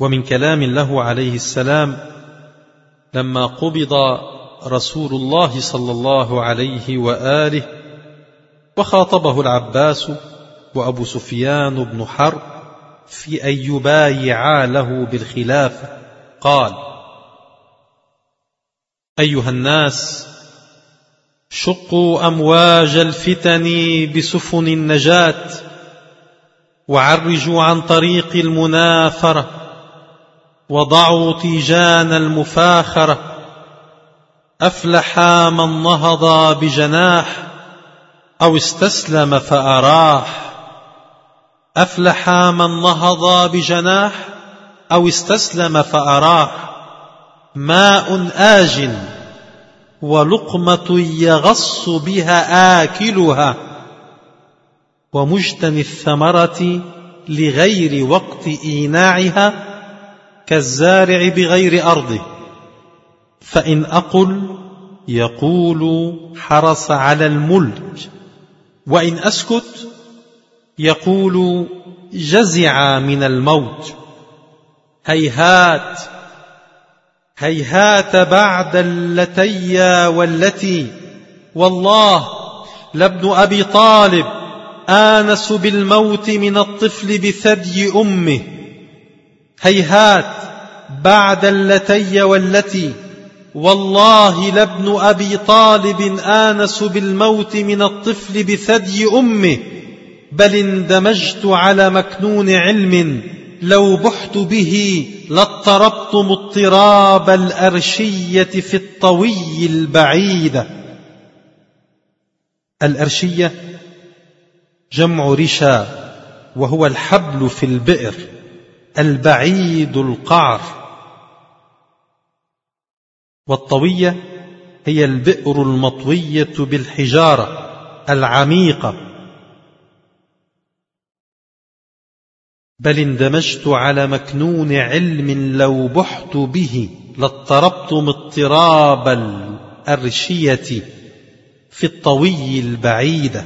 ومن كلام له عليه السلام لما قبض رسول الله صلى الله عليه وآله وخاطبه العباس وأبو سفيان بن حرب في أن يبايعا له بالخلافة قال أيها الناس شقوا أمواج الفتن بسفن النجاة وعرجوا عن طريق المنافرة وضعوا تيجان المفاخرة أفلح من نهض بجناح أو استسلم فأراح. أفلح من نهض بجناح أو استسلم فأراح. ماء آج ولقمة يغص بها آكلها. ومجتني الثمرة لغير وقت إيناعها كالزارع بغير أرضه. فإن أقل يقول حرص على الملك. وإن أسكت يقول جزع من الموت. هيهات هيهات بعد اللتي والتي. والله لابن أبي طالب آنس بالموت من الطفل بثدي أمه. هيهات بعد اللتي والتي. والله لابن أبي طالب آنس بالموت من الطفل بثدي أمه بل اندمجت على مكنون علم لو بحت به لاضطربت مضطراب الأرشية في الطوي البعيدة الأرشية جمع رشا وهو الحبل في البئر. البعيد القعر. والطوية هي البئر المطوية بالحجارة العميقة. بل اندمجت على مكنون علم لو بحت به لاضطربت مضطراب الأرشية في الطوي البعيدة.